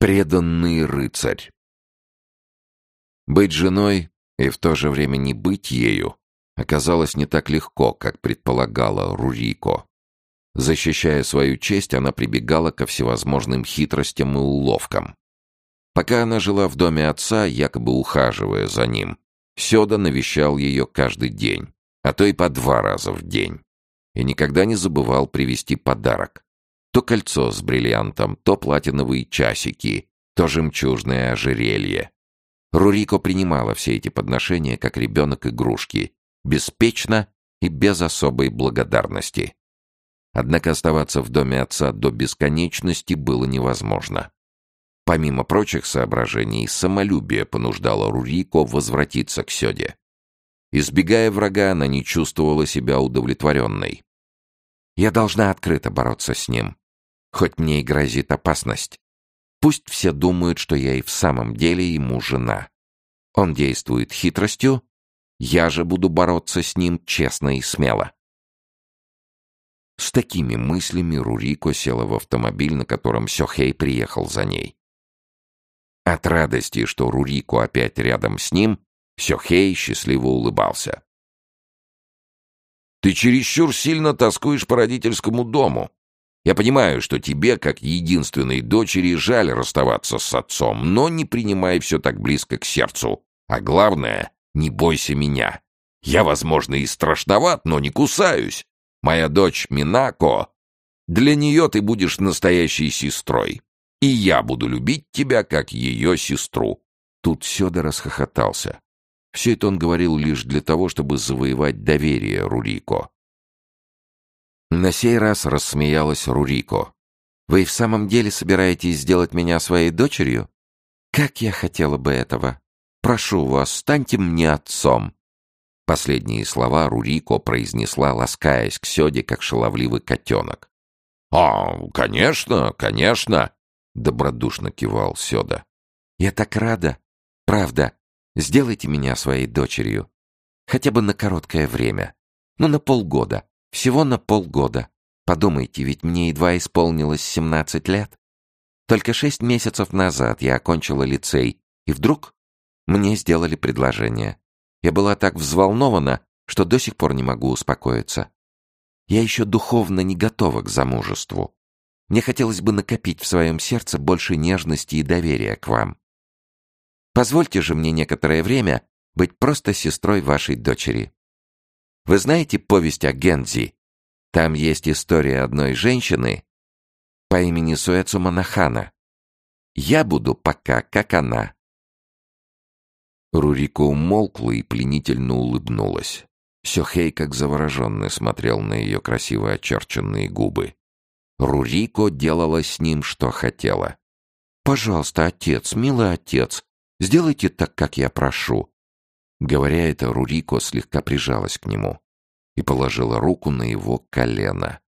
Преданный рыцарь. Быть женой и в то же время не быть ею оказалось не так легко, как предполагала Рурико. Защищая свою честь, она прибегала ко всевозможным хитростям и уловкам. Пока она жила в доме отца, якобы ухаживая за ним, Сёда навещал ее каждый день, а то и по два раза в день. И никогда не забывал привезти подарок. То кольцо с бриллиантом, то платиновые часики, то жемчужное ожерелье. Рурико принимала все эти подношения как ребенок игрушки, беспечно и без особой благодарности. Однако оставаться в доме отца до бесконечности было невозможно. Помимо прочих соображений, самолюбие понуждало Рурико возвратиться к Сёде. Избегая врага, она не чувствовала себя удовлетворенной. «Я должна открыто бороться с ним хоть мне и грозит опасность. Пусть все думают, что я и в самом деле ему жена. Он действует хитростью, я же буду бороться с ним честно и смело. С такими мыслями Рурико села в автомобиль, на котором Сёхей приехал за ней. От радости, что Рурико опять рядом с ним, Сёхей счастливо улыбался. «Ты чересчур сильно тоскуешь по родительскому дому», я понимаю, что тебе, как единственной дочери, жаль расставаться с отцом, но не принимай все так близко к сердцу. А главное, не бойся меня. Я, возможно, и страшноват, но не кусаюсь. Моя дочь Минако, для нее ты будешь настоящей сестрой. И я буду любить тебя, как ее сестру». Тут Сёда расхохотался. Все это он говорил лишь для того, чтобы завоевать доверие Рурико. На сей раз рассмеялась Рурико. «Вы в самом деле собираетесь сделать меня своей дочерью? Как я хотела бы этого! Прошу вас, станьте мне отцом!» Последние слова Рурико произнесла, ласкаясь к Сёде, как шаловливый котенок. «А, конечно, конечно!» — добродушно кивал Сёда. «Я так рада! Правда, сделайте меня своей дочерью. Хотя бы на короткое время. Ну, на полгода. Всего на полгода. Подумайте, ведь мне едва исполнилось 17 лет. Только шесть месяцев назад я окончила лицей, и вдруг мне сделали предложение. Я была так взволнована, что до сих пор не могу успокоиться. Я еще духовно не готова к замужеству. Мне хотелось бы накопить в своем сердце больше нежности и доверия к вам. Позвольте же мне некоторое время быть просто сестрой вашей дочери. Вы знаете повесть о Гензи? Там есть история одной женщины по имени Суэцу Монахана. Я буду пока как она. Рурико умолкла и пленительно улыбнулась. Сёхей, как завороженный, смотрел на ее красиво очерченные губы. Рурико делала с ним, что хотела. «Пожалуйста, отец, милый отец, сделайте так, как я прошу. Говоря это, Рурико слегка прижалась к нему и положила руку на его колено.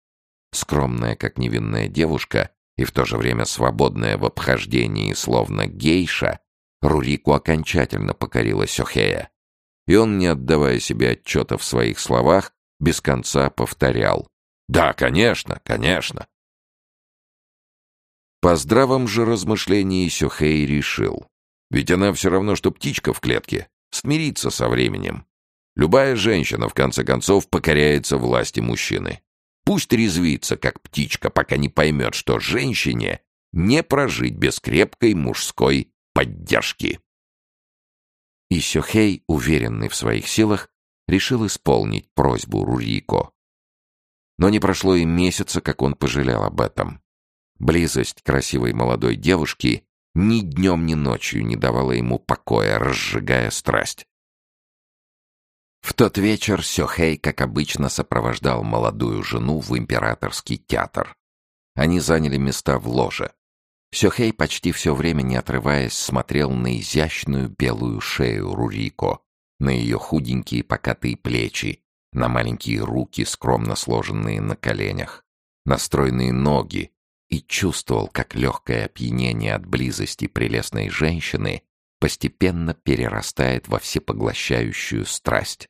Скромная, как невинная девушка, и в то же время свободная в обхождении, словно гейша, Рурику окончательно покорила Сёхея. И он, не отдавая себе отчета в своих словах, без конца повторял. «Да, конечно, конечно». По здравом же размышлении Сёхей решил. Ведь она все равно, что птичка в клетке. Смириться со временем. Любая женщина, в конце концов, покоряется власти мужчины. Пусть резвится, как птичка, пока не поймет, что женщине не прожить без крепкой мужской поддержки. И Сёхей, уверенный в своих силах, решил исполнить просьбу Рурико. Но не прошло и месяца, как он пожалел об этом. Близость красивой молодой девушки ни днем, ни ночью не давала ему покоя, разжигая страсть. В тот вечер Сёхэй, как обычно, сопровождал молодую жену в императорский театр. Они заняли места в ложе. Сёхэй почти все время, не отрываясь, смотрел на изящную белую шею Рурико, на ее худенькие покатые плечи, на маленькие руки, скромно сложенные на коленях, на стройные ноги, и чувствовал, как легкое опьянение от близости прелестной женщины постепенно перерастает во всепоглощающую страсть.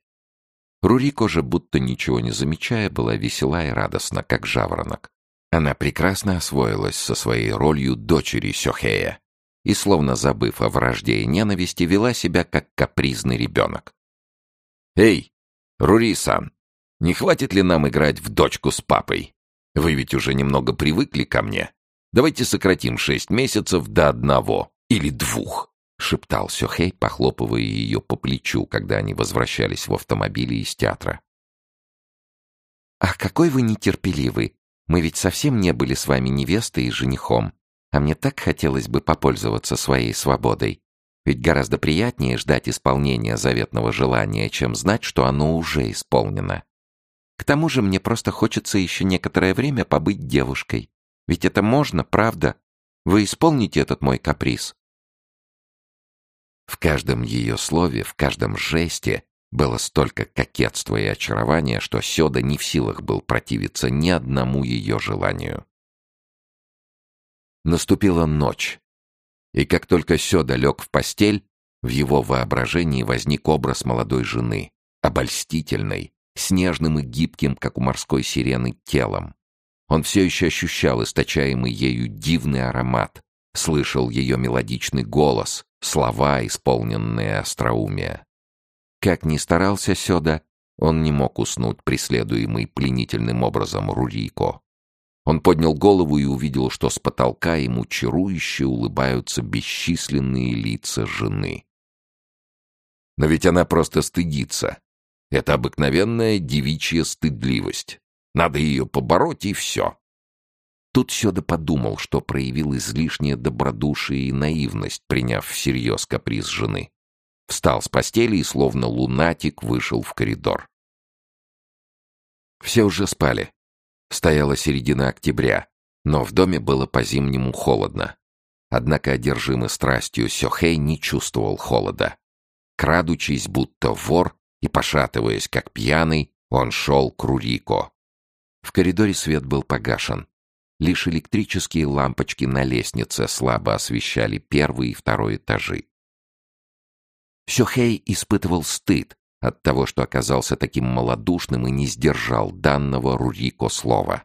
Рурико же, будто ничего не замечая, была весела и радостна, как жаворонок. Она прекрасно освоилась со своей ролью дочери Сёхея и, словно забыв о вражде и ненависти, вела себя как капризный ребенок. «Эй, Рури-сан, не хватит ли нам играть в дочку с папой? Вы ведь уже немного привыкли ко мне. Давайте сократим шесть месяцев до одного или двух», — шептал Сёхей, похлопывая ее по плечу, когда они возвращались в автомобиле из театра. «Ах, какой вы нетерпеливый! Мы ведь совсем не были с вами невестой и женихом, а мне так хотелось бы попользоваться своей свободой. Ведь гораздо приятнее ждать исполнения заветного желания, чем знать, что оно уже исполнено. К тому же мне просто хочется еще некоторое время побыть девушкой. Ведь это можно, правда? Вы исполните этот мой каприз?» В каждом ее слове, в каждом жесте было столько кокетства и очарования, что Сёда не в силах был противиться ни одному ее желанию. Наступила ночь, и как только Сёда лег в постель, в его воображении возник образ молодой жены, обольстительной, снежным и гибким, как у морской сирены, телом. Он все еще ощущал источаемый ею дивный аромат, слышал ее мелодичный голос, слова, исполненные остроумия. Как ни старался Сёда, он не мог уснуть, преследуемый пленительным образом Рурико. Он поднял голову и увидел, что с потолка ему чарующе улыбаются бесчисленные лица жены. Но ведь она просто стыдится. Это обыкновенная девичья стыдливость. Надо ее побороть, и все. Тут Сёда подумал, что проявил излишнее добродушие и наивность, приняв всерьез каприз жены. Встал с постели и, словно лунатик, вышел в коридор. Все уже спали. Стояла середина октября, но в доме было по-зимнему холодно. Однако одержимый страстью Сёхэй не чувствовал холода. Крадучись, будто вор, и пошатываясь, как пьяный, он шел к Рурико. В коридоре свет был погашен. Лишь электрические лампочки на лестнице слабо освещали первый и второй этажи. Сёхей испытывал стыд от того, что оказался таким малодушным и не сдержал данного Рурико слова.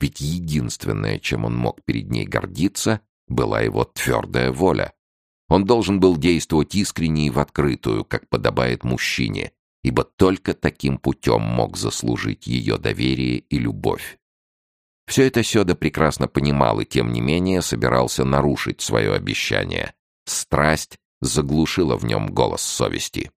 Ведь единственное, чем он мог перед ней гордиться, была его твердая воля. Он должен был действовать искренне и в открытую, как подобает мужчине, ибо только таким путем мог заслужить ее доверие и любовь. Все это Сёда прекрасно понимал и, тем не менее, собирался нарушить свое обещание. Страсть заглушила в нем голос совести.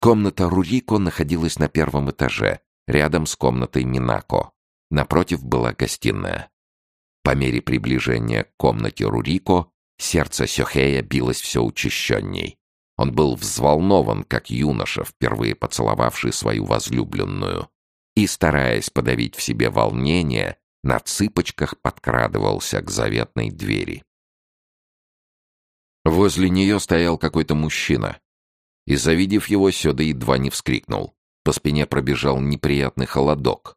Комната Рурико находилась на первом этаже, рядом с комнатой Минако. Напротив была гостиная. По мере приближения к комнате Рурико сердце Сёхея билось все учащенней. Он был взволнован, как юноша, впервые поцеловавший свою возлюбленную, и, стараясь подавить в себе волнение, на цыпочках подкрадывался к заветной двери. Возле нее стоял какой-то мужчина, и, завидев его, Сёда едва не вскрикнул. По спине пробежал неприятный холодок.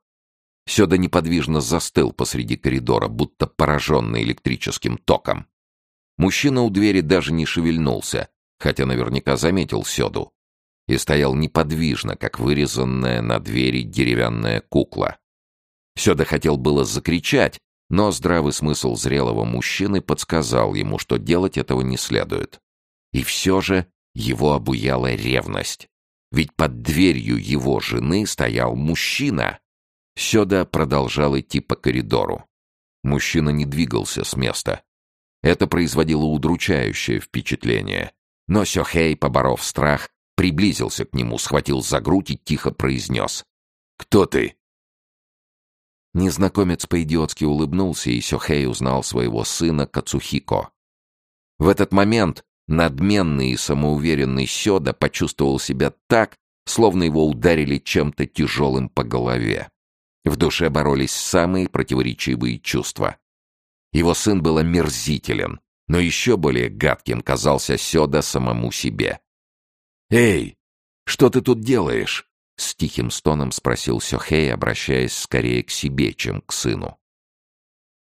Сёда неподвижно застыл посреди коридора, будто пораженный электрическим током. Мужчина у двери даже не шевельнулся, хотя наверняка заметил Сёду, и стоял неподвижно, как вырезанная на двери деревянная кукла. Сёда хотел было закричать, но здравый смысл зрелого мужчины подсказал ему, что делать этого не следует. И все же его обуяла ревность. Ведь под дверью его жены стоял мужчина. Сёда продолжал идти по коридору. Мужчина не двигался с места. Это производило удручающее впечатление. Но Сёхей, поборов страх, приблизился к нему, схватил за грудь и тихо произнес. «Кто ты?» Незнакомец по-идиотски улыбнулся, и Сёхей узнал своего сына Кацухико. В этот момент надменный и самоуверенный Сёда почувствовал себя так, словно его ударили чем-то тяжелым по голове. В душе боролись самые противоречивые чувства. Его сын был омерзителен, но еще более гадким казался Сёда самому себе. «Эй, что ты тут делаешь?» — с тихим стоном спросил Сёхей, обращаясь скорее к себе, чем к сыну.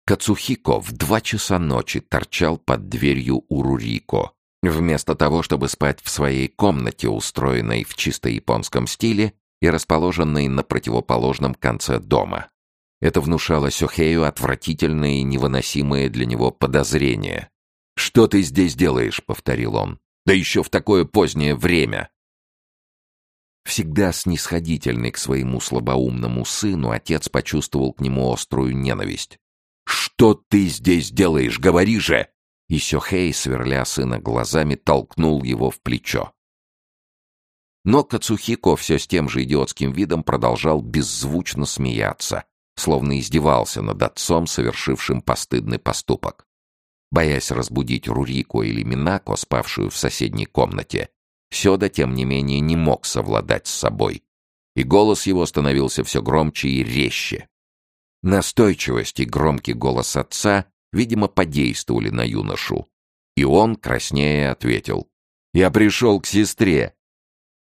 Кацухико в два часа ночи торчал под дверью у Рурико. Вместо того, чтобы спать в своей комнате, устроенной в чисто японском стиле и расположенной на противоположном конце дома. Это внушало Сёхею отвратительное и невыносимое для него подозрение. «Что ты здесь делаешь?» — повторил он. «Да еще в такое позднее время!» Всегда снисходительный к своему слабоумному сыну, отец почувствовал к нему острую ненависть. «Что ты здесь делаешь? Говори же!» И Сёхей, сверля сына глазами, толкнул его в плечо. Но Кацухико все с тем же идиотским видом продолжал беззвучно смеяться, словно издевался над отцом, совершившим постыдный поступок. Боясь разбудить Рурико или Минако, спавшую в соседней комнате, Сёда, тем не менее, не мог совладать с собой, и голос его становился все громче и резче. Настойчивость и громкий голос отца, видимо, подействовали на юношу, и он, краснея, ответил «Я пришел к сестре».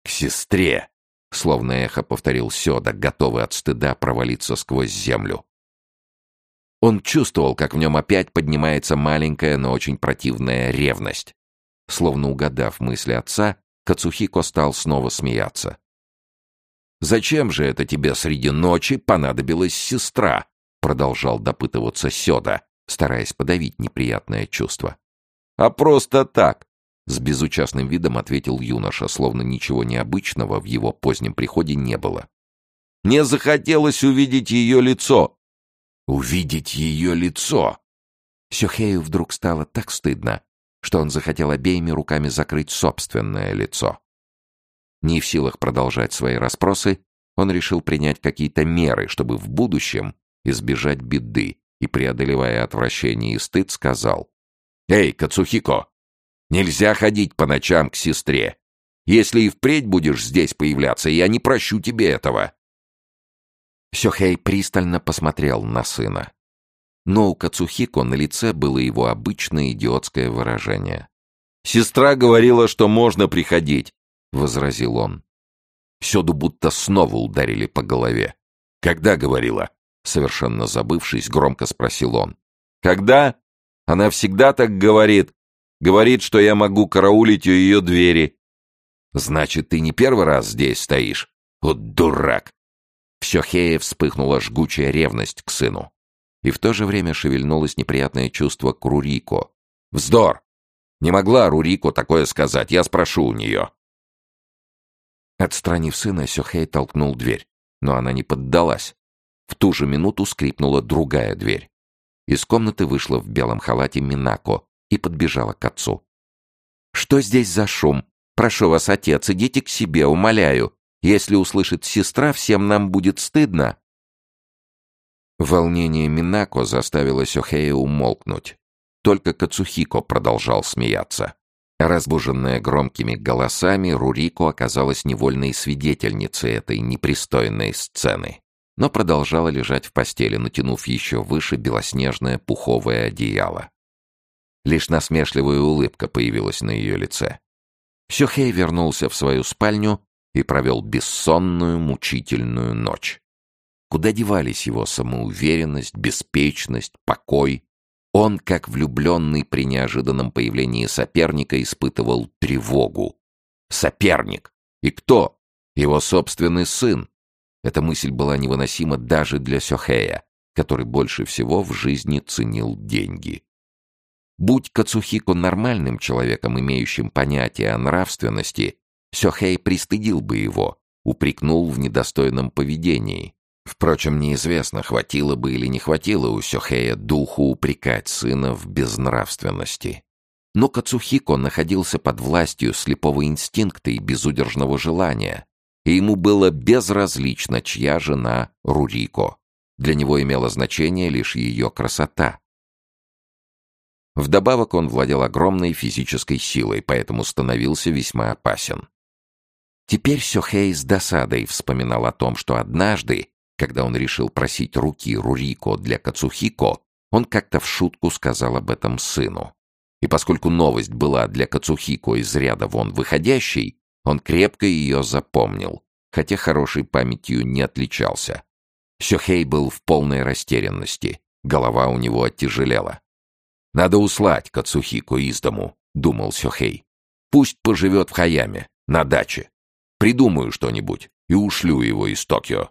«К сестре!» — словно эхо повторил Сёда, готовый от стыда провалиться сквозь землю. Он чувствовал, как в нем опять поднимается маленькая, но очень противная ревность. Словно угадав мысли отца, Кацухико стал снова смеяться. «Зачем же это тебе среди ночи понадобилась сестра?» продолжал допытываться Сёда, стараясь подавить неприятное чувство. «А просто так!» С безучастным видом ответил юноша, словно ничего необычного в его позднем приходе не было. «Мне захотелось увидеть ее лицо!» «Увидеть ее лицо!» Сюхею вдруг стало так стыдно, что он захотел обеими руками закрыть собственное лицо. Не в силах продолжать свои расспросы, он решил принять какие-то меры, чтобы в будущем избежать беды, и, преодолевая отвращение и стыд, сказал, «Эй, Кацухико, нельзя ходить по ночам к сестре. Если и впредь будешь здесь появляться, я не прощу тебе этого». Сёхэй пристально посмотрел на сына но у Кацухико на лице было его обычное идиотское выражение. «Сестра говорила, что можно приходить», — возразил он. Сёду будто снова ударили по голове. «Когда говорила?» — совершенно забывшись, громко спросил он. «Когда? Она всегда так говорит. Говорит, что я могу караулить у ее двери». «Значит, ты не первый раз здесь стоишь? Вот дурак!» В Сёхее вспыхнула жгучая ревность к сыну и в то же время шевельнулось неприятное чувство к Рурико. «Вздор! Не могла Рурико такое сказать, я спрошу у нее». Отстранив сына, Сёхей толкнул дверь, но она не поддалась. В ту же минуту скрипнула другая дверь. Из комнаты вышла в белом халате Минако и подбежала к отцу. «Что здесь за шум? Прошу вас, отец, идите к себе, умоляю. Если услышит сестра, всем нам будет стыдно». Волнение Минако заставило Сёхея умолкнуть. Только Кацухико продолжал смеяться. Разбуженная громкими голосами, Рурико оказалась невольной свидетельницей этой непристойной сцены, но продолжала лежать в постели, натянув еще выше белоснежное пуховое одеяло. Лишь насмешливая улыбка появилась на ее лице. Сюхей вернулся в свою спальню и провел бессонную, мучительную ночь. Куда девались его самоуверенность, беспечность, покой? Он, как влюбленный при неожиданном появлении соперника, испытывал тревогу. Соперник! И кто? Его собственный сын. Эта мысль была невыносима даже для Сёхея, который больше всего в жизни ценил деньги. Будь Кацухико нормальным человеком, имеющим понятие о нравственности, Сёхей пристыдил бы его, упрекнул в недостойном поведении. Впрочем, неизвестно, хватило бы или не хватило у Сёхея духу упрекать сына в безнравственности. Но Кацухико находился под властью слепого инстинкта и безудержного желания, и ему было безразлично, чья жена Рурико. Для него имело значение лишь ее красота. Вдобавок он владел огромной физической силой, поэтому становился весьма опасен. Теперь Сёхей с досадой вспоминал о том, что однажды когда он решил просить руки Рурико для Кацухико, он как-то в шутку сказал об этом сыну. И поскольку новость была для Кацухико из ряда вон выходящей, он крепко ее запомнил, хотя хорошей памятью не отличался. Сёхей был в полной растерянности, голова у него оттяжелела. «Надо услать Кацухико из дому», — думал Сёхей. «Пусть поживет в Хаяме, на даче. Придумаю что-нибудь и ушлю его из Токио».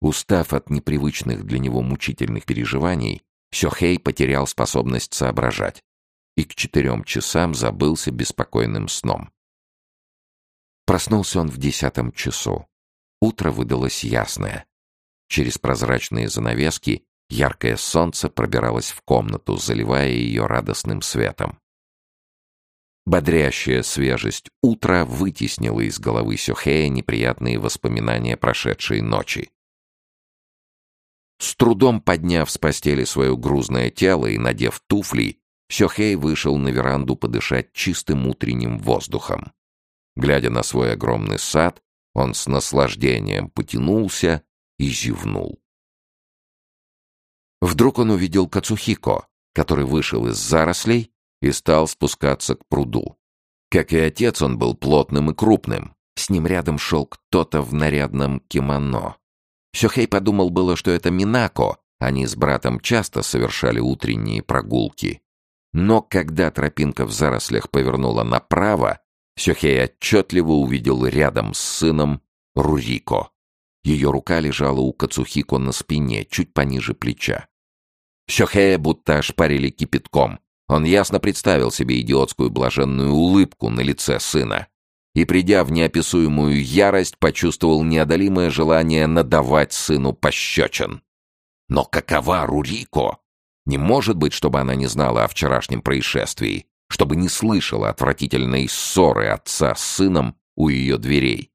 Устав от непривычных для него мучительных переживаний, Сёхей потерял способность соображать и к четырем часам забылся беспокойным сном. Проснулся он в десятом часу. Утро выдалось ясное. Через прозрачные занавески яркое солнце пробиралось в комнату, заливая ее радостным светом. Бодрящая свежесть утра вытеснила из головы Сюхея неприятные воспоминания прошедшей ночи. С трудом подняв с постели свое грузное тело и надев туфли, Сёхей вышел на веранду подышать чистым утренним воздухом. Глядя на свой огромный сад, он с наслаждением потянулся и зевнул. Вдруг он увидел Кацухико, который вышел из зарослей и стал спускаться к пруду. Как и отец, он был плотным и крупным. С ним рядом шел кто-то в нарядном кимоно. Сёхей подумал было, что это Минако, они с братом часто совершали утренние прогулки. Но когда тропинка в зарослях повернула направо, Сёхей отчетливо увидел рядом с сыном Рурико. Ее рука лежала у Кацухико на спине, чуть пониже плеча. Сёхея будто ошпарили кипятком. Он ясно представил себе идиотскую блаженную улыбку на лице сына и, придя в неописуемую ярость, почувствовал неодолимое желание надавать сыну пощечин. Но какова Рурико? Не может быть, чтобы она не знала о вчерашнем происшествии, чтобы не слышала отвратительной ссоры отца с сыном у ее дверей.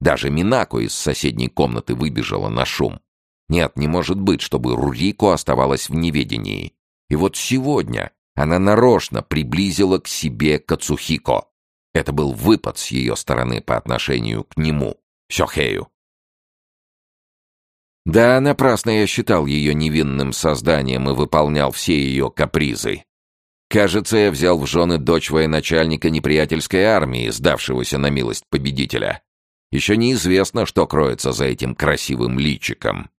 Даже Минако из соседней комнаты выбежала на шум. Нет, не может быть, чтобы Рурико оставалась в неведении. И вот сегодня она нарочно приблизила к себе Кацухико. Это был выпад с ее стороны по отношению к нему, Сёхею. Да, напрасно я считал ее невинным созданием и выполнял все ее капризы. Кажется, я взял в жены дочь военачальника неприятельской армии, сдавшегося на милость победителя. Еще неизвестно, что кроется за этим красивым личиком.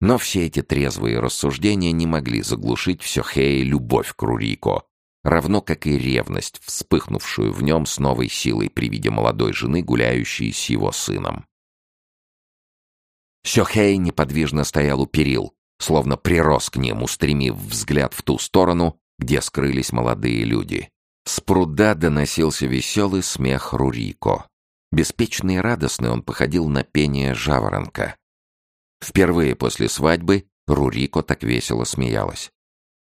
Но все эти трезвые рассуждения не могли заглушить в Сёхее любовь к Рурико, равно как и ревность, вспыхнувшую в нем с новой силой при виде молодой жены, гуляющей с его сыном. Сёхей неподвижно стоял у перил, словно прирос к ним, устремив взгляд в ту сторону, где скрылись молодые люди. С пруда доносился веселый смех Рурико. Беспечный и радостный он походил на пение жаворонка. Впервые после свадьбы Рурико так весело смеялась.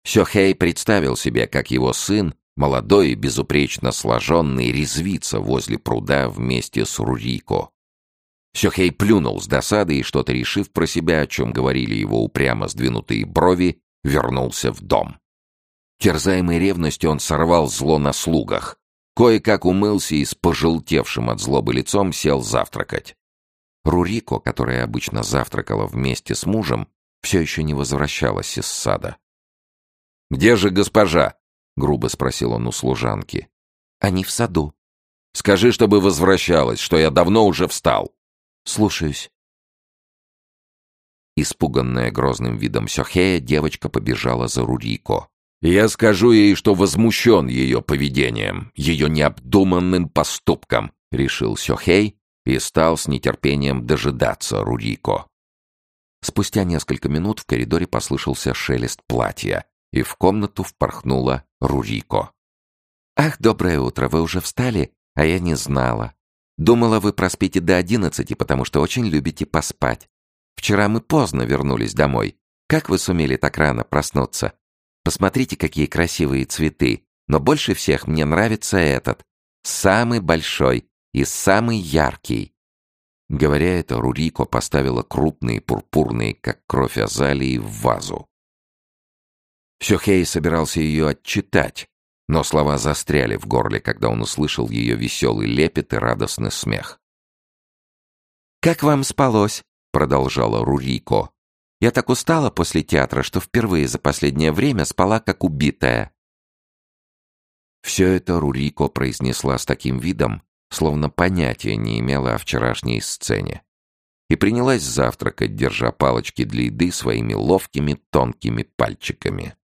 Сёхей представил себе, как его сын, молодой и безупречно сложенный, резвится возле пруда вместе с Рурико. Сёхей плюнул с досады и, что-то решив про себя, о чем говорили его упрямо сдвинутые брови, вернулся в дом. Терзаемый ревностью он сорвал зло на слугах. Кое-как умылся и с пожелтевшим от злобы лицом сел завтракать. Рурико, которая обычно завтракала вместе с мужем, все еще не возвращалась из сада. «Где же госпожа?» — грубо спросил он у служанки. «Они в саду». «Скажи, чтобы возвращалась, что я давно уже встал». «Слушаюсь». Испуганная грозным видом Сёхея, девочка побежала за Рурико. «Я скажу ей, что возмущен ее поведением, ее необдуманным поступком», — решил Сёхей и стал с нетерпением дожидаться Рурико. Спустя несколько минут в коридоре послышался шелест платья, и в комнату впорхнула Рурико. «Ах, доброе утро, вы уже встали? А я не знала. Думала, вы проспите до одиннадцати, потому что очень любите поспать. Вчера мы поздно вернулись домой. Как вы сумели так рано проснуться? Посмотрите, какие красивые цветы. Но больше всех мне нравится этот. Самый большой и самый яркий. Говоря это, Рурико поставила крупные пурпурные, как кровь азалии, в вазу. Сюхей собирался ее отчитать, но слова застряли в горле, когда он услышал ее веселый лепет и радостный смех. «Как вам спалось?» — продолжала Рурико. «Я так устала после театра, что впервые за последнее время спала как убитая». Все это Рурико произнесла с таким видом, словно понятия не имела о вчерашней сцене. И принялась завтракать, держа палочки для еды своими ловкими тонкими пальчиками.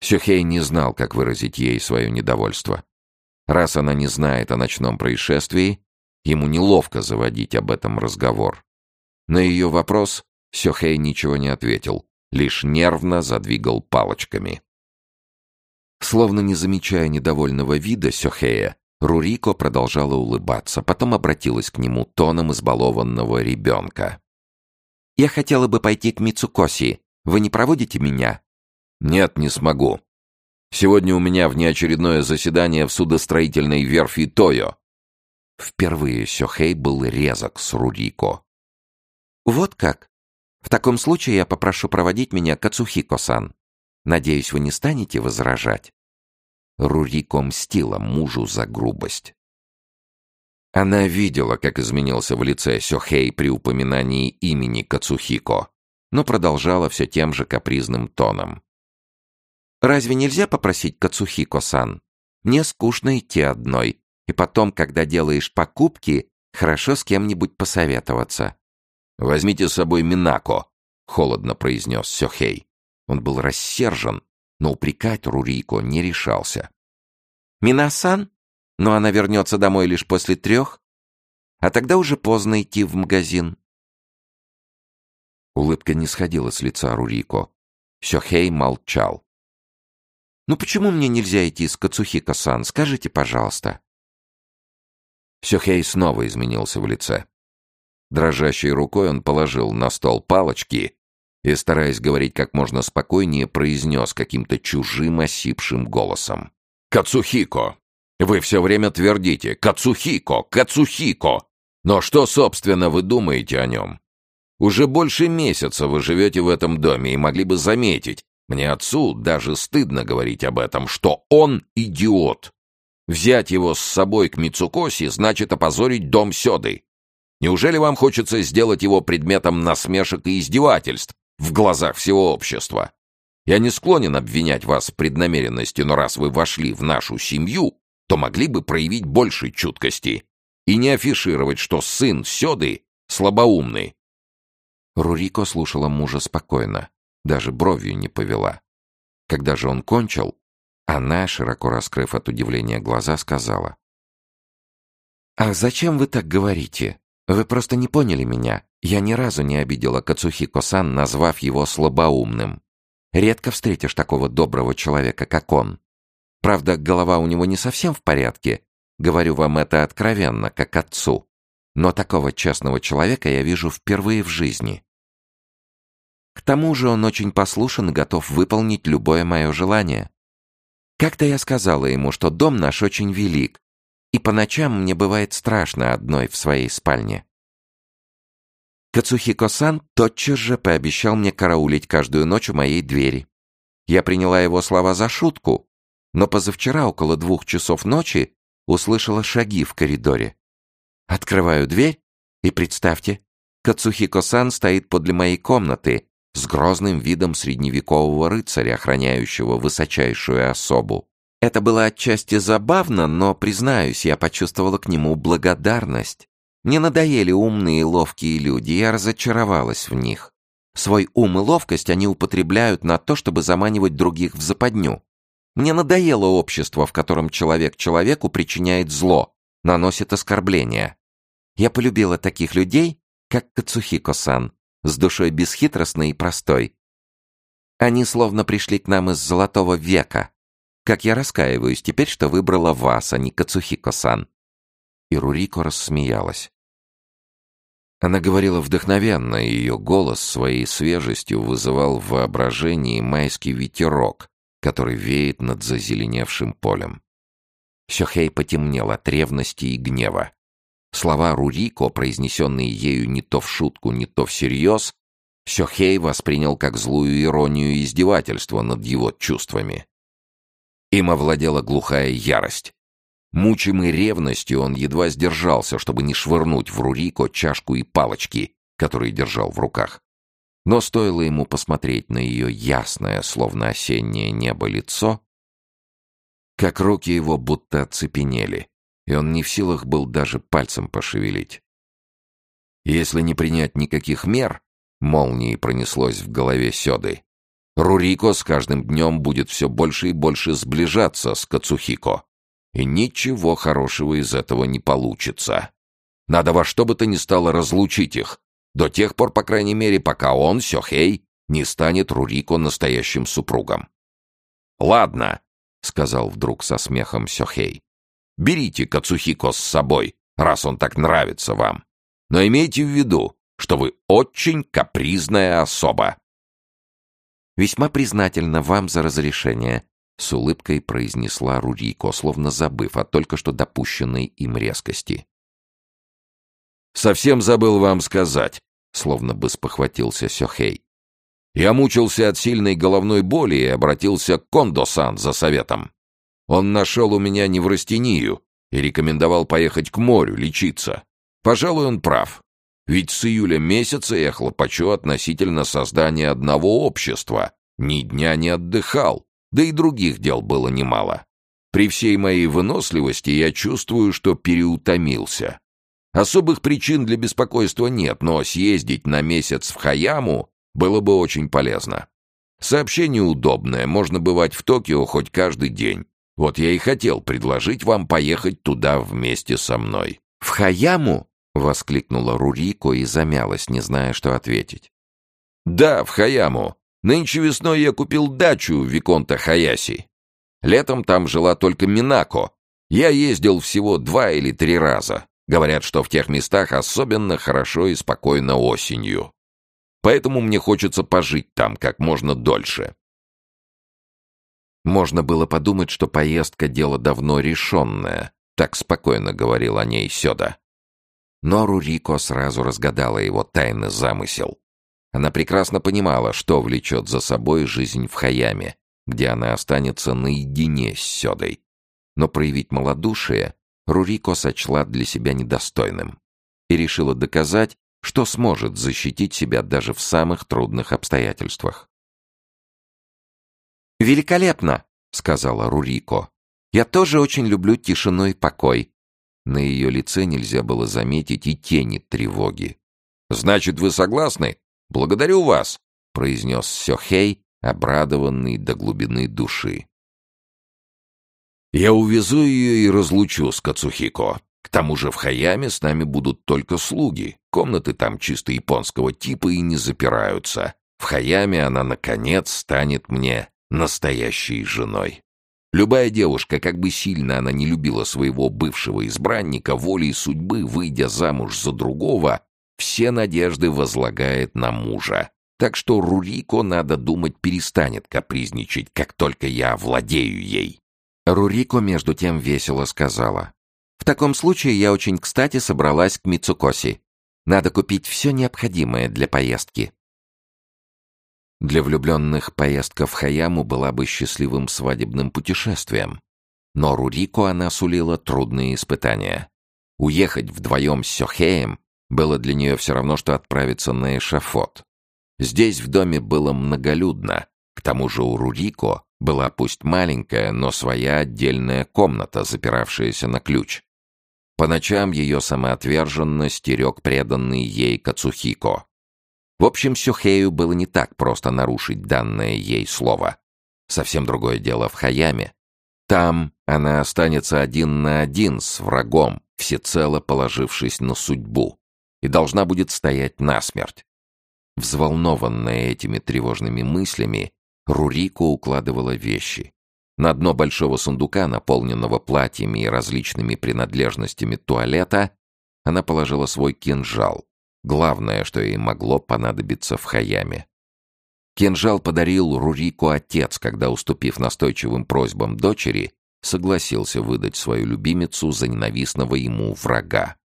Сюхей не знал, как выразить ей свое недовольство. Раз она не знает о ночном происшествии, ему неловко заводить об этом разговор. На ее вопрос Сюхей ничего не ответил, лишь нервно задвигал палочками. Словно не замечая недовольного вида Сёхея, Рурико продолжала улыбаться, потом обратилась к нему тоном избалованного ребенка. «Я хотела бы пойти к Мицукоси. Вы не проводите меня?» «Нет, не смогу. Сегодня у меня внеочередное заседание в судостроительной верфи Тойо». Впервые Сёхей был резок с Рурико. «Вот как? В таком случае я попрошу проводить меня к Ацухико-сан. Надеюсь, вы не станете возражать?» Рурико мстила мужу за грубость. Она видела, как изменился в лице Сёхей при упоминании имени Кацухико, но продолжала все тем же капризным тоном. «Разве нельзя попросить Кацухико-сан? Мне скучно идти одной, и потом, когда делаешь покупки, хорошо с кем-нибудь посоветоваться». «Возьмите с собой Минако», — холодно произнес Сёхей. Он был рассержен, но упрекать Рурико не решался. «Минасан? Но она вернется домой лишь после трех? А тогда уже поздно идти в магазин». Улыбка не сходила с лица Рурико. Сёхей молчал. «Ну почему мне нельзя идти с Кацухико-сан? Скажите, пожалуйста». Сёхей снова изменился в лице. Дрожащей рукой он положил на стол палочки и, стараясь говорить как можно спокойнее, произнес каким-то чужим осипшим голосом. «Кацухико! Вы все время твердите «Кацухико! Кацухико!» Но что, собственно, вы думаете о нем? Уже больше месяца вы живете в этом доме и могли бы заметить, мне отцу даже стыдно говорить об этом, что он идиот. Взять его с собой к Мицукоси значит опозорить дом Сёды. Неужели вам хочется сделать его предметом насмешек и издевательств, в глазах всего общества. Я не склонен обвинять вас в преднамеренности, но раз вы вошли в нашу семью, то могли бы проявить больше чуткости и не афишировать, что сын Сёды слабоумный. Рурико слушала мужа спокойно, даже бровью не повела. Когда же он кончил, она, широко раскрыв от удивления глаза, сказала. «А зачем вы так говорите? Вы просто не поняли меня. Я ни разу не обидела Кацухико-сан, назвав его слабоумным. Редко встретишь такого доброго человека, как он. Правда, голова у него не совсем в порядке. Говорю вам это откровенно, как отцу. Но такого честного человека я вижу впервые в жизни. К тому же он очень послушен и готов выполнить любое мое желание. Как-то я сказала ему, что дом наш очень велик, и по ночам мне бывает страшно одной в своей спальне. Кацухико-сан тотчас же пообещал мне караулить каждую ночь у моей двери. Я приняла его слова за шутку, но позавчера около двух часов ночи услышала шаги в коридоре. Открываю дверь, и представьте, Кацухико-сан стоит подле моей комнаты с грозным видом средневекового рыцаря, охраняющего высочайшую особу. Это было отчасти забавно, но, признаюсь, я почувствовала к нему благодарность. Мне надоели умные и ловкие люди, я разочаровалась в них. Свой ум и ловкость они употребляют на то, чтобы заманивать других в западню. Мне надоело общество, в котором человек человеку причиняет зло, наносит оскорбления. Я полюбила таких людей, как Кацухико-сан, с душой бесхитростной и простой. Они словно пришли к нам из золотого века. Как я раскаиваюсь теперь, что выбрала вас, а не Кацухико-сан. И Рурико рассмеялась. Она говорила вдохновенно, и ее голос своей свежестью вызывал в воображении майский ветерок, который веет над зазеленевшим полем. Сёхей потемнел от ревности и гнева. Слова Рурико, произнесенные ею не то в шутку, не то всерьез, Сёхей воспринял как злую иронию и издевательство над его чувствами. Им овладела глухая ярость. Мучимый ревностью, он едва сдержался, чтобы не швырнуть в Рурико чашку и палочки, которые держал в руках. Но стоило ему посмотреть на ее ясное, словно осеннее небо лицо, как руки его будто оцепенели, и он не в силах был даже пальцем пошевелить. Если не принять никаких мер, молнией пронеслось в голове Сёды, Рурико с каждым днем будет все больше и больше сближаться с Кацухико и ничего хорошего из этого не получится. Надо во что бы то ни стало разлучить их, до тех пор, по крайней мере, пока он, Сёхей, не станет Рурико настоящим супругом. «Ладно», — сказал вдруг со смехом Сёхей. «Берите Кацухико с собой, раз он так нравится вам. Но имейте в виду, что вы очень капризная особа». «Весьма признательна вам за разрешение», — с улыбкой произнесла Рурико, словно забыв о только что допущенной им резкости. «Совсем забыл вам сказать», — словно бы спохватился Сёхей. «Я мучился от сильной головной боли и обратился к Кондо-сан за советом. Он нашел у меня неврастению и рекомендовал поехать к морю лечиться. Пожалуй, он прав. Ведь с июля месяца я хлопочу относительно создания одного общества. Ни дня не отдыхал, да и других дел было немало. При всей моей выносливости я чувствую, что переутомился. Особых причин для беспокойства нет, но съездить на месяц в Хаяму было бы очень полезно. Сообщение удобное, можно бывать в Токио хоть каждый день. Вот я и хотел предложить вам поехать туда вместе со мной. «В Хаяму?» — воскликнула Рурико и замялась, не зная, что ответить. «Да, в Хаяму. Нынче весной я купил дачу в Виконта Хаяси. Летом там жила только Минако. Я ездил всего два или три раза. Говорят, что в тех местах особенно хорошо и спокойно осенью. Поэтому мне хочется пожить там как можно дольше. Можно было подумать, что поездка — дело давно решенное. Так спокойно говорил о ней Сёда. Но Рурико сразу разгадала его тайный замысел. Она прекрасно понимала, что влечет за собой жизнь в Хаяме, где она останется наедине с Сёдой. Но проявить малодушие Рурико сочла для себя недостойным и решила доказать, что сможет защитить себя даже в самых трудных обстоятельствах. «Великолепно!» — сказала Рурико. «Я тоже очень люблю тишину и покой». На ее лице нельзя было заметить и тени тревоги. «Значит, вы согласны? Благодарю вас!» — произнес Сёхей, обрадованный до глубины души. Я увезу ее и разлучу с Кацухико. К тому же в Хаяме с нами будут только слуги. Комнаты там чисто японского типа и не запираются. В Хаяме она, наконец, станет мне настоящей женой. Любая девушка, как бы сильно она не любила своего бывшего избранника, волей судьбы, выйдя замуж за другого, все надежды возлагает на мужа. Так что Рурико, надо думать, перестанет капризничать, как только я владею ей. Рурико между тем весело сказала. «В таком случае я очень кстати собралась к Мицукоси. Надо купить все необходимое для поездки». Для влюбленных поездка в Хаяму была бы счастливым свадебным путешествием. Но Рурико она сулила трудные испытания. Уехать вдвоем с Сёхеем было для нее все равно, что отправиться на эшафот. Здесь в доме было многолюдно, к тому же у Рурико была пусть маленькая, но своя отдельная комната, запиравшаяся на ключ. По ночам ее самоотверженно стерег преданный ей Кацухико. В общем, Сюхею было не так просто нарушить данное ей слово. Совсем другое дело в Хаяме. Там она останется один на один с врагом, всецело положившись на судьбу, и должна будет стоять насмерть. Взволнованная этими тревожными мыслями, Рурико укладывала вещи. На дно большого сундука, наполненного платьями и различными принадлежностями туалета, она положила свой кинжал, главное, что ей могло понадобиться в Хаяме. Кинжал подарил Рурику отец, когда, уступив настойчивым просьбам дочери, согласился выдать свою любимицу за ненавистного ему врага.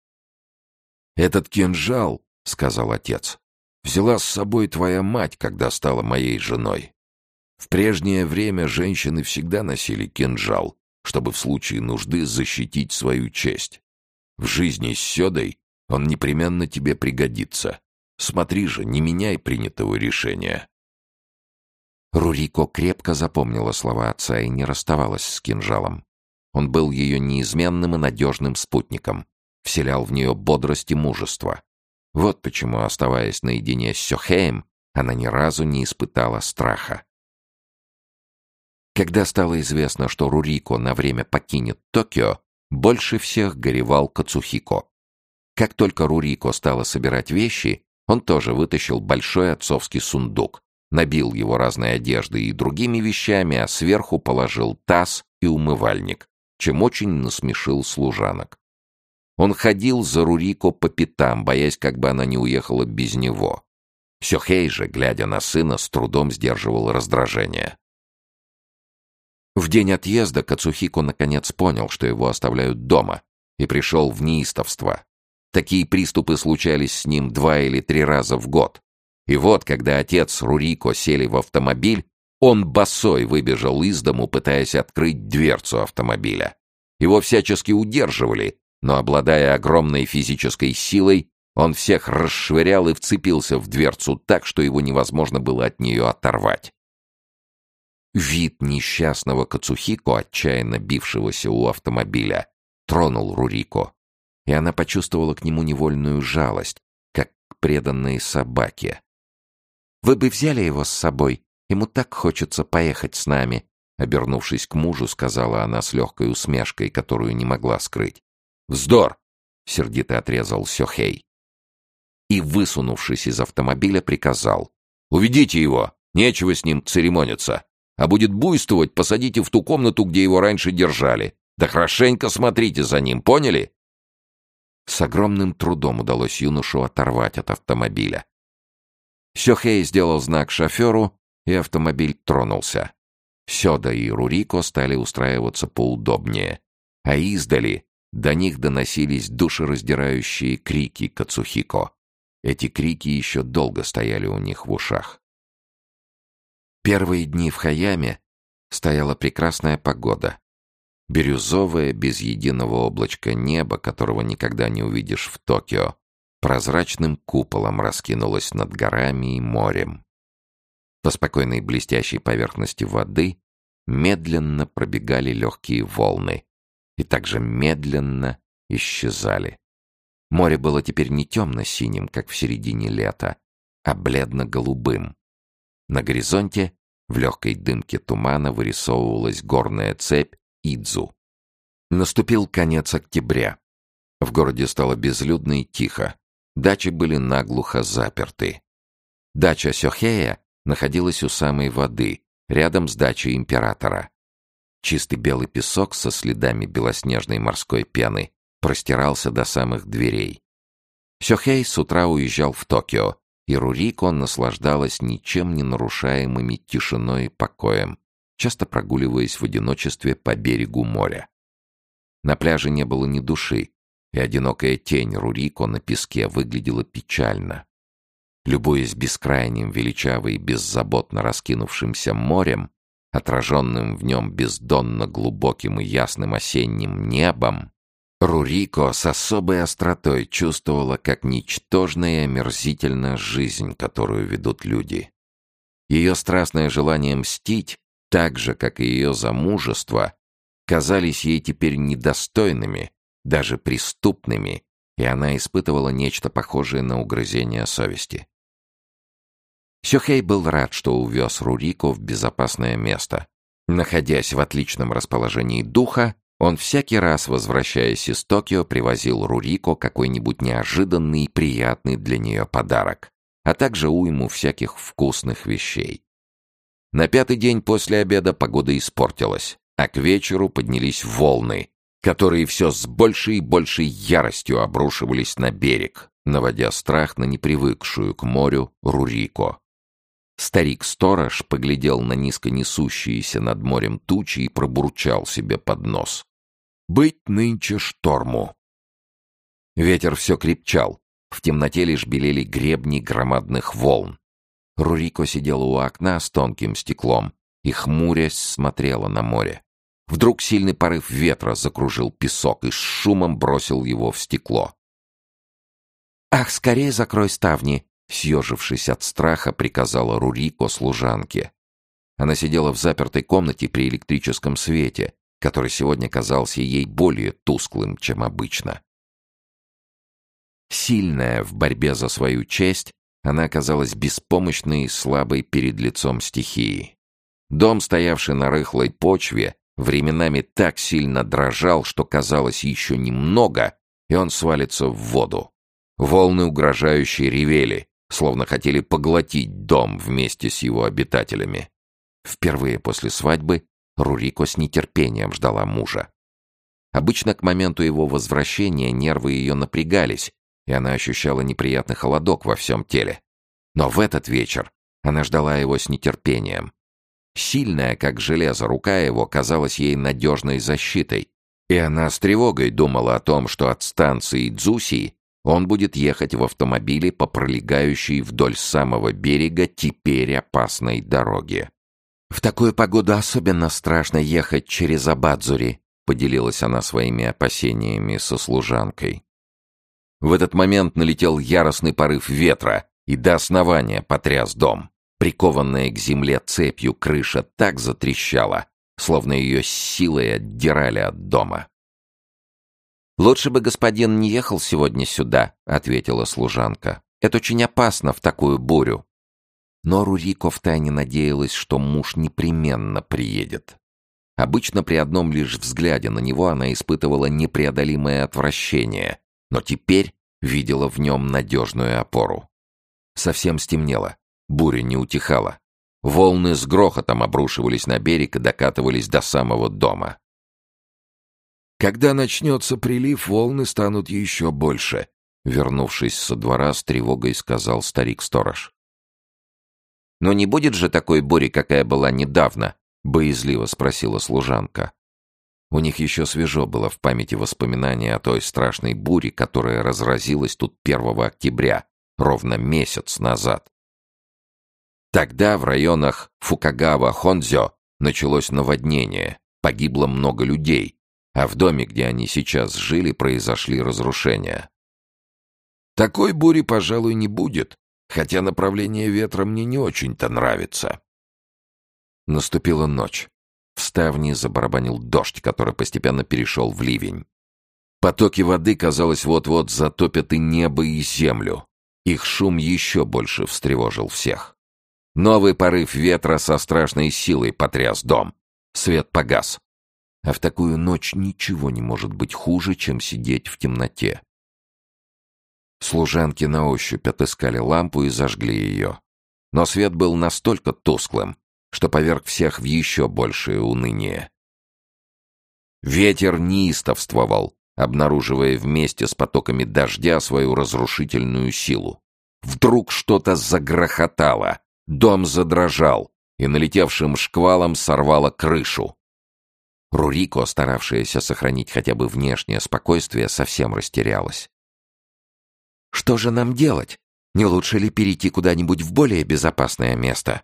«Этот кинжал, — сказал отец, — взяла с собой твоя мать, когда стала моей женой. В прежнее время женщины всегда носили кинжал, чтобы в случае нужды защитить свою честь. В жизни с Сёдой он непременно тебе пригодится. Смотри же, не меняй принятого решения. Рурико крепко запомнила слова отца и не расставалась с кинжалом. Он был ее неизменным и надежным спутником, вселял в нее бодрость и мужество. Вот почему, оставаясь наедине с Сёхеем, она ни разу не испытала страха. Когда стало известно, что Рурико на время покинет Токио, больше всех горевал Кацухико. Как только Рурико стала собирать вещи, он тоже вытащил большой отцовский сундук, набил его разной одеждой и другими вещами, а сверху положил таз и умывальник, чем очень насмешил служанок. Он ходил за Рурико по пятам, боясь, как бы она не уехала без него. Сёхей же, глядя на сына, с трудом сдерживал раздражение. В день отъезда Кацухико наконец понял, что его оставляют дома, и пришел в неистовство. Такие приступы случались с ним два или три раза в год. И вот, когда отец Рурико сели в автомобиль, он босой выбежал из дому, пытаясь открыть дверцу автомобиля. Его всячески удерживали, но, обладая огромной физической силой, он всех расшвырял и вцепился в дверцу так, что его невозможно было от нее оторвать. Вид несчастного Кацухико, отчаянно бившегося у автомобиля, тронул Рурико, и она почувствовала к нему невольную жалость, как к преданной собаке. «Вы бы взяли его с собой, ему так хочется поехать с нами», обернувшись к мужу, сказала она с легкой усмешкой, которую не могла скрыть. «Вздор!» — сердито отрезал Сёхей. И, высунувшись из автомобиля, приказал. «Уведите его! Нечего с ним церемониться! А будет буйствовать, посадите в ту комнату, где его раньше держали. Да хорошенько смотрите за ним, поняли?» С огромным трудом удалось юношу оторвать от автомобиля. Сёхей сделал знак шоферу, и автомобиль тронулся. Сёда и Рурико стали устраиваться поудобнее, а издали до них доносились душераздирающие крики Кацухико. Эти крики еще долго стояли у них в ушах. Первые дни в Хаяме стояла прекрасная погода. Бирюзовое, без единого облачка небо, которого никогда не увидишь в Токио, прозрачным куполом раскинулось над горами и морем. По спокойной блестящей поверхности воды медленно пробегали легкие волны и также медленно исчезали. Море было теперь не темно-синим, как в середине лета, а бледно-голубым. На горизонте в легкой дымке тумана вырисовывалась горная цепь Идзу. Наступил конец октября. В городе стало безлюдно и тихо. Дачи были наглухо заперты. Дача Сёхея находилась у самой воды, рядом с дачей императора. Чистый белый песок со следами белоснежной морской пены простирался до самых дверей. Сёхей с утра уезжал в Токио, и Рурико наслаждалась ничем не нарушаемыми тишиной и покоем, часто прогуливаясь в одиночестве по берегу моря. На пляже не было ни души, и одинокая тень Рурико на песке выглядела печально. Любуясь бескрайним, величаво и беззаботно раскинувшимся морем, отраженным в нем бездонно глубоким и ясным осенним небом, Рурико с особой остротой чувствовала, как ничтожна и омерзительна жизнь, которую ведут люди. Ее страстное желание мстить, так же, как и ее замужество, казались ей теперь недостойными, даже преступными, и она испытывала нечто похожее на угрызение совести. Сюхей был рад, что увез Рурико в безопасное место. Находясь в отличном расположении духа, он всякий раз, возвращаясь из Токио, привозил Рурико какой-нибудь неожиданный и приятный для нее подарок, а также уйму всяких вкусных вещей. На пятый день после обеда погода испортилась, а к вечеру поднялись волны, которые все с большей и большей яростью обрушивались на берег, наводя страх на непривыкшую к морю Рурико. Старик-сторож поглядел на низко несущиеся над морем тучи и пробурчал себе под нос. «Быть нынче шторму!» Ветер все крепчал, в темноте лишь белели гребни громадных волн. Рурико сидела у окна с тонким стеклом и, хмурясь, смотрела на море. Вдруг сильный порыв ветра закружил песок и с шумом бросил его в стекло. «Ах, скорее закрой ставни!» Съежившись от страха, приказала Рурико служанке. Она сидела в запертой комнате при электрическом свете, который сегодня казался ей более тусклым, чем обычно. Сильная в борьбе за свою честь, она оказалась беспомощной и слабой перед лицом стихии. Дом, стоявший на рыхлой почве, временами так сильно дрожал, что казалось еще немного, и он свалится в воду. Волны угрожающе ревели, словно хотели поглотить дом вместе с его обитателями. Впервые после свадьбы Рурико с нетерпением ждала мужа. Обычно к моменту его возвращения нервы ее напрягались, и она ощущала неприятный холодок во всем теле. Но в этот вечер она ждала его с нетерпением. Сильная, как железо, рука его казалась ей надежной защитой, и она с тревогой думала о том, что от станции Дзуси он будет ехать в автомобиле по пролегающей вдоль самого берега теперь опасной дороге. «В такую погоду особенно страшно ехать через Абадзури», поделилась она своими опасениями со служанкой. В этот момент налетел яростный порыв ветра и до основания потряс дом. Прикованная к земле цепью крыша так затрещала, словно ее силой отдирали от дома. «Лучше бы господин не ехал сегодня сюда», — ответила служанка. «Это очень опасно в такую бурю». Но Рурико втайне надеялась, что муж непременно приедет. Обычно при одном лишь взгляде на него она испытывала непреодолимое отвращение, но теперь видела в нем надежную опору. Совсем стемнело, буря не утихала. Волны с грохотом обрушивались на берег и докатывались до самого дома. Когда начнется прилив, волны станут еще больше, вернувшись со двора с тревогой, сказал старик-сторож. Но не будет же такой бури, какая была недавно, боязливо спросила служанка. У них еще свежо было в памяти воспоминание о той страшной буре, которая разразилась тут 1 октября, ровно месяц назад. Тогда в районах Фукагава-Хонзё началось наводнение, погибло много людей, а в доме, где они сейчас жили, произошли разрушения. Такой бури, пожалуй, не будет, хотя направление ветра мне не очень-то нравится. Наступила ночь. В ставни забарабанил дождь, который постепенно перешел в ливень. Потоки воды, казалось, вот-вот затопят и небо, и землю. Их шум еще больше встревожил всех. Новый порыв ветра со страшной силой потряс дом. Свет погас. А в такую ночь ничего не может быть хуже, чем сидеть в темноте. Служанки на ощупь отыскали лампу и зажгли ее. Но свет был настолько тусклым, что поверг всех в еще большее уныние. Ветер неистовствовал, обнаруживая вместе с потоками дождя свою разрушительную силу. Вдруг что-то загрохотало, дом задрожал, и налетевшим шквалом сорвало крышу. Рурико, старавшаяся сохранить хотя бы внешнее спокойствие, совсем растерялась. «Что же нам делать? Не лучше ли перейти куда-нибудь в более безопасное место?»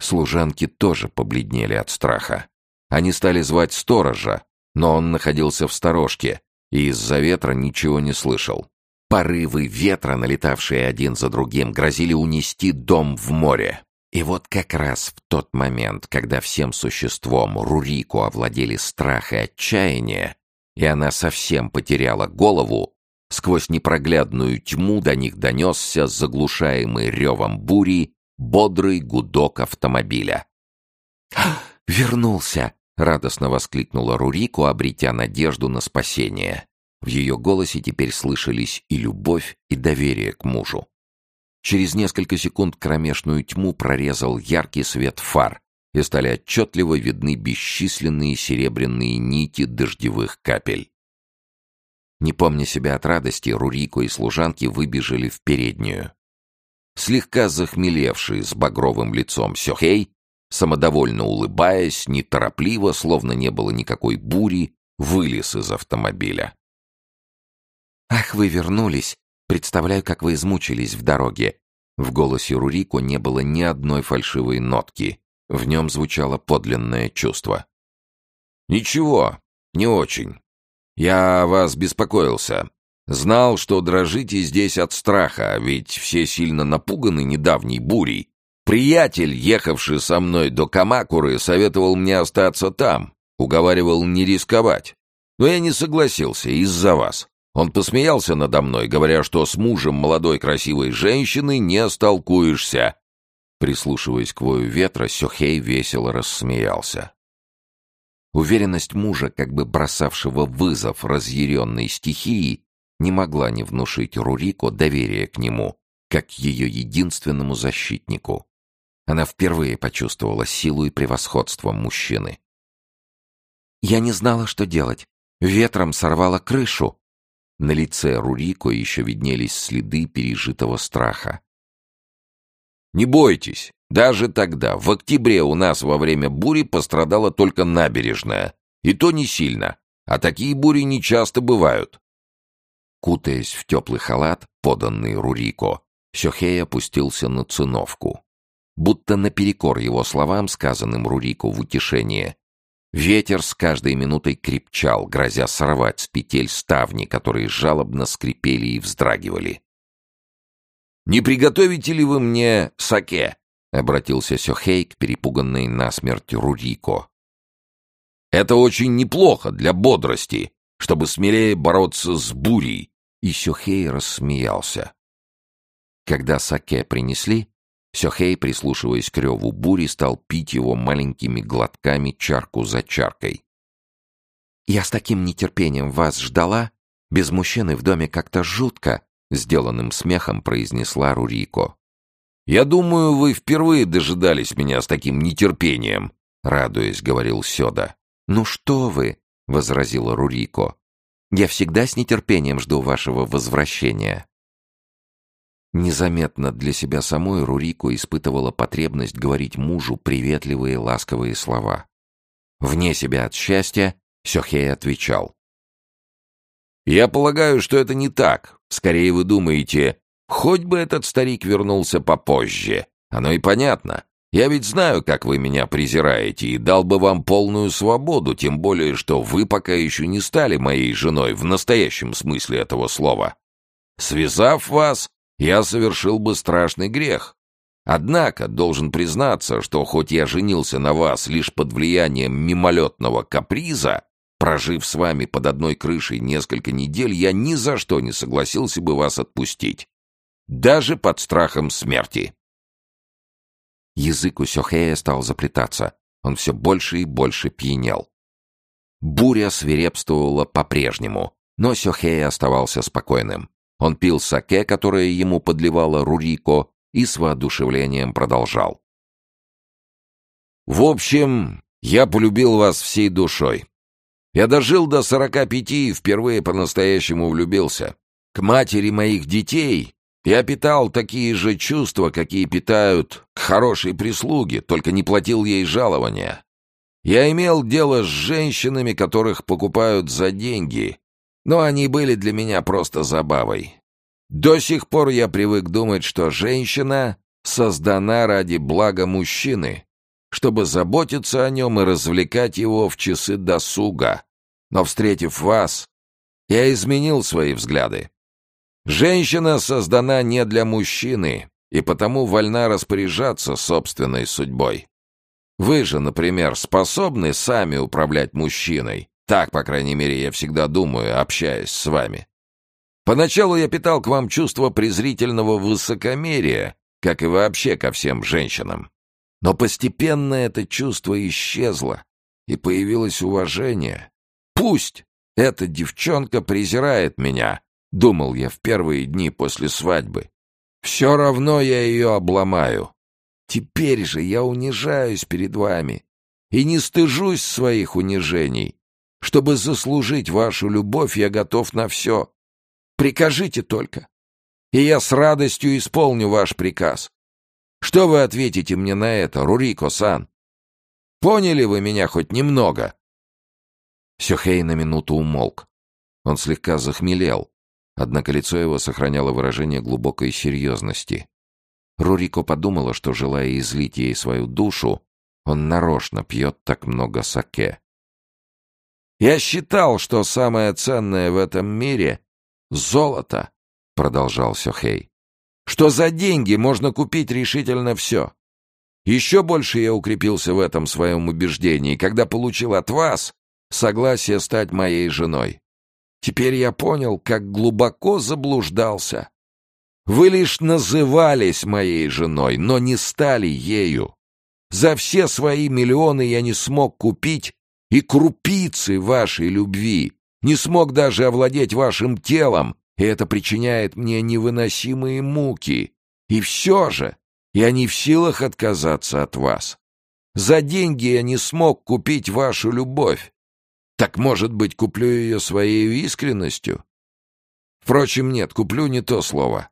Служанки тоже побледнели от страха. Они стали звать сторожа, но он находился в сторожке и из-за ветра ничего не слышал. Порывы ветра, налетавшие один за другим, грозили унести дом в море. И вот как раз в тот момент, когда всем существом Рурику овладели страх и отчаяние, и она совсем потеряла голову, сквозь непроглядную тьму до них донесся заглушаемый ревом бури бодрый гудок автомобиля. «Вернулся!» — радостно воскликнула Рурику, обретя надежду на спасение. В ее голосе теперь слышались и любовь, и доверие к мужу. Через несколько секунд кромешную тьму прорезал яркий свет фар, и стали отчетливо видны бесчисленные серебряные нити дождевых капель. Не помня себя от радости, Рурико и служанки выбежали в переднюю. Слегка захмелевший с багровым лицом Сёхей, самодовольно улыбаясь, неторопливо, словно не было никакой бури, вылез из автомобиля. «Ах, вы вернулись! Представляю, как вы измучились в дороге. В голосе Рурико не было ни одной фальшивой нотки. В нем звучало подлинное чувство. «Ничего, не очень. Я вас беспокоился. Знал, что дрожите здесь от страха, ведь все сильно напуганы недавней бурей. Приятель, ехавший со мной до Камакуры, советовал мне остаться там, уговаривал не рисковать. Но я не согласился из-за вас. Он посмеялся надо мной, говоря, что с мужем молодой красивой женщины не столкуешься. Прислушиваясь к вою ветра, Сёхей весело рассмеялся. Уверенность мужа, как бы бросавшего вызов разъяренной стихии, не могла не внушить Рурико доверия к нему, как ее единственному защитнику. Она впервые почувствовала силу и превосходство мужчины. «Я не знала, что делать. Ветром сорвала крышу». На лице Рурико еще виднелись следы пережитого страха. «Не бойтесь. Даже тогда, в октябре у нас во время бури пострадала только набережная. И то не сильно. А такие бури не часто бывают. Кутаясь в теплый халат, поданный Рурико, Сёхей опустился на циновку. Будто наперекор его словам, сказанным Рурико в утешение, ветер с каждой минутой крепчал, грозя сорвать с петель ставни, которые жалобно скрипели и вздрагивали. «Не приготовите ли вы мне саке?» — обратился Сёхей к перепуганной насмерть Рурико. «Это очень неплохо для бодрости, чтобы смелее бороться с бурей и Сёхей рассмеялся. Когда саке принесли, Сёхей, прислушиваясь к реву бури, стал пить его маленькими глотками чарку за чаркой. «Я с таким нетерпением вас ждала. Без мужчины в доме как-то жутко», — сделанным смехом произнесла Рурико. «Я думаю, вы впервые дожидались меня с таким нетерпением», — радуясь, говорил Сёда. «Ну что вы», — возразила Рурико. Я всегда с нетерпением жду вашего возвращения». Незаметно для себя самой Рурико испытывала потребность говорить мужу приветливые ласковые слова. Вне себя от счастья Сёхей отвечал. «Я полагаю, что это не так. Скорее вы думаете, хоть бы этот старик вернулся попозже. Оно и понятно. Я ведь знаю, как вы меня презираете, и дал бы вам полную свободу, тем более, что вы пока еще не стали моей женой в настоящем смысле этого слова. Связав вас, я совершил бы страшный грех. Однако, должен признаться, что хоть я женился на вас лишь под влиянием мимолетного каприза, прожив с вами под одной крышей несколько недель, я ни за что не согласился бы вас отпустить. Даже под страхом смерти. Язык у Сёхея стал заплетаться. Он все больше и больше пьянел. Буря свирепствовала по-прежнему, но Сёхей оставался спокойным. Он пил саке, которое ему подливала Рурико, и с воодушевлением продолжал. «В общем, я полюбил вас всей душой. Я дожил до сорока пяти и впервые по-настоящему влюбился. К матери моих детей я питал такие же чувства, какие питают к хорошей прислуге, только не платил ей жалования. Я имел дело с женщинами, которых покупают за деньги, но они были для меня просто забавой. До сих пор я привык думать, что женщина создана ради блага мужчины, чтобы заботиться о нем и развлекать его в часы досуга. Но, встретив вас, я изменил свои взгляды. Женщина создана не для мужчины и потому вольна распоряжаться собственной судьбой. Вы же, например, способны сами управлять мужчиной. Так, по крайней мере, я всегда думаю, общаясь с вами. Поначалу я питал к вам чувство презрительного высокомерия, как и вообще ко всем женщинам. Но постепенно это чувство исчезло, и появилось уважение. Пусть эта девчонка презирает меня, Думал я в первые дни после свадьбы. Все равно я ее обломаю. Теперь же я унижаюсь перед вами и не стыжусь своих унижений. Чтобы заслужить вашу любовь, я готов на все. Прикажите только, и я с радостью исполню ваш приказ. Что вы ответите мне на это, Рурико-сан? Поняли вы меня хоть немного?» Сюхей на минуту умолк. Он слегка захмелел. Однако лицо его сохраняло выражение глубокой серьезности. Рурико подумала, что, желая излить ей свою душу, он нарочно пьет так много саке. «Я считал, что самое ценное в этом мире — золото», — продолжал Сёхей. «Что за деньги можно купить решительно все. Еще больше я укрепился в этом своем убеждении, когда получил от вас согласие стать моей женой. Теперь я понял, как глубоко заблуждался. Вы лишь назывались моей женой, но не стали ею. За все свои миллионы я не смог купить и крупицы вашей любви, не смог даже овладеть вашим телом, и это причиняет мне невыносимые муки. И все же я не в силах отказаться от вас. За деньги я не смог купить вашу любовь. Так, может быть, куплю ее своей искренностью? Впрочем, нет, куплю не то слово.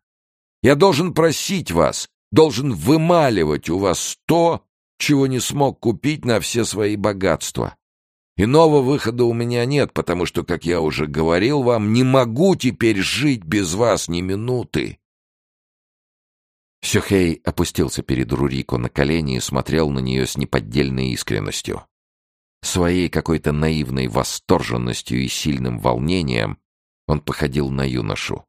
Я должен просить вас, должен вымаливать у вас то, чего не смог купить на все свои богатства. Иного выхода у меня нет, потому что, как я уже говорил вам, не могу теперь жить без вас ни минуты. Сюхей опустился перед Рурико на колени и смотрел на нее с неподдельной искренностью. Своей какой-то наивной восторженностью и сильным волнением он походил на юношу.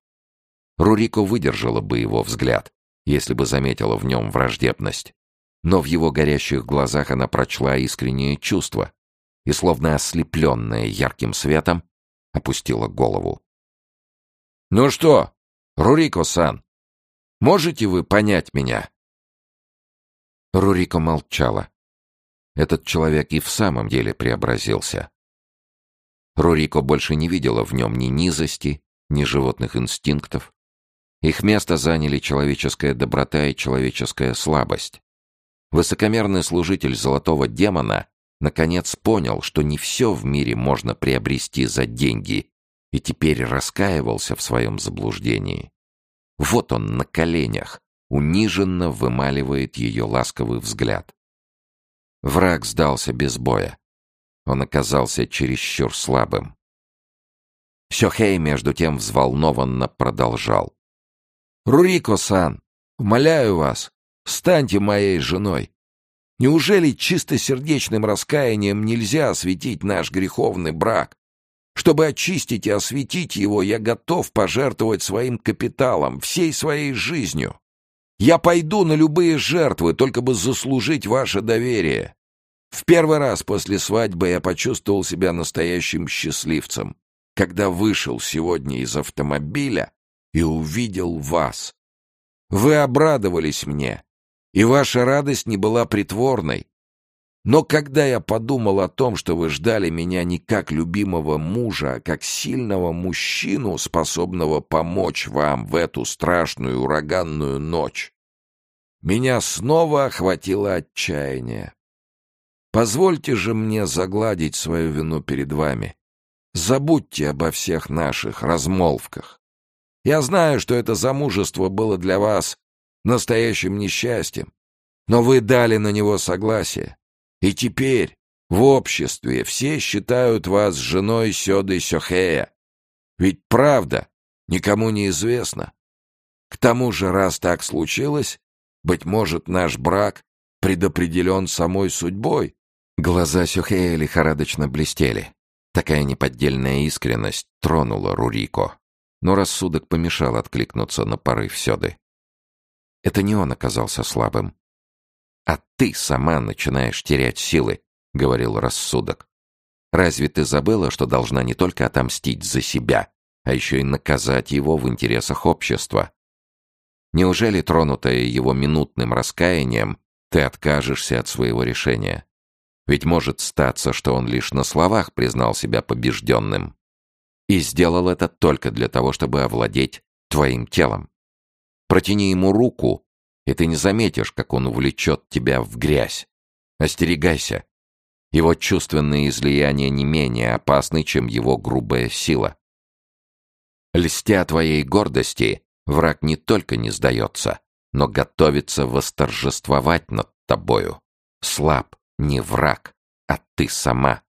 Рурико выдержала бы его взгляд, если бы заметила в нем враждебность. Но в его горящих глазах она прочла искреннее чувство и, словно ослепленная ярким светом, опустила голову. «Ну что, Рурико-сан, можете вы понять меня?» Рурико молчала. Этот человек и в самом деле преобразился. Рурико больше не видела в нем ни низости, ни животных инстинктов. Их место заняли человеческая доброта и человеческая слабость. Высокомерный служитель золотого демона наконец понял, что не все в мире можно приобрести за деньги, и теперь раскаивался в своем заблуждении. Вот он на коленях, униженно вымаливает ее ласковый взгляд. Враг сдался без боя. Он оказался чересчур слабым. Сёхей, между тем, взволнованно продолжал. «Рурико-сан, умоляю вас, станьте моей женой. Неужели чистосердечным раскаянием нельзя осветить наш греховный брак? Чтобы очистить и осветить его, я готов пожертвовать своим капиталом, всей своей жизнью. Я пойду на любые жертвы, только бы заслужить ваше доверие. В первый раз после свадьбы я почувствовал себя настоящим счастливцем, когда вышел сегодня из автомобиля и увидел вас. Вы обрадовались мне, и ваша радость не была притворной. Но когда я подумал о том, что вы ждали меня не как любимого мужа, а как сильного мужчину, способного помочь вам в эту страшную ураганную ночь, меня снова охватило отчаяние. Позвольте же мне загладить свою вину перед вами. Забудьте обо всех наших размолвках. Я знаю, что это замужество было для вас настоящим несчастьем, но вы дали на него согласие. И теперь в обществе все считают вас женой Сёды Сёхея. Ведь правда никому не известна. К тому же, раз так случилось, быть может, наш брак предопределен самой судьбой, Глаза Сюхея лихорадочно блестели. Такая неподдельная искренность тронула Рурико. Но рассудок помешал откликнуться на порыв Сёды. Это не он оказался слабым. «А ты сама начинаешь терять силы», — говорил рассудок. «Разве ты забыла, что должна не только отомстить за себя, а еще и наказать его в интересах общества? Неужели, тронутая его минутным раскаянием, ты откажешься от своего решения?» Ведь может статься, что он лишь на словах признал себя побежденным. И сделал это только для того, чтобы овладеть твоим телом. Протяни ему руку, и ты не заметишь, как он увлечет тебя в грязь. Остерегайся. Его чувственные излияния не менее опасны, чем его грубая сила. Льстя твоей гордости, враг не только не сдается, но готовится восторжествовать над тобою. Слаб, не враг, а ты сама.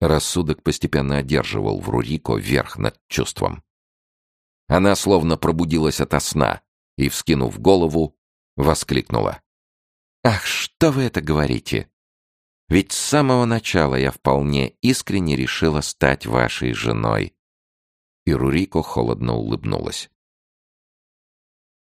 Рассудок постепенно одерживал в Рурико верх над чувством. Она словно пробудилась ото сна и, вскинув голову, воскликнула. «Ах, что вы это говорите? Ведь с самого начала я вполне искренне решила стать вашей женой». И Рурико холодно улыбнулась.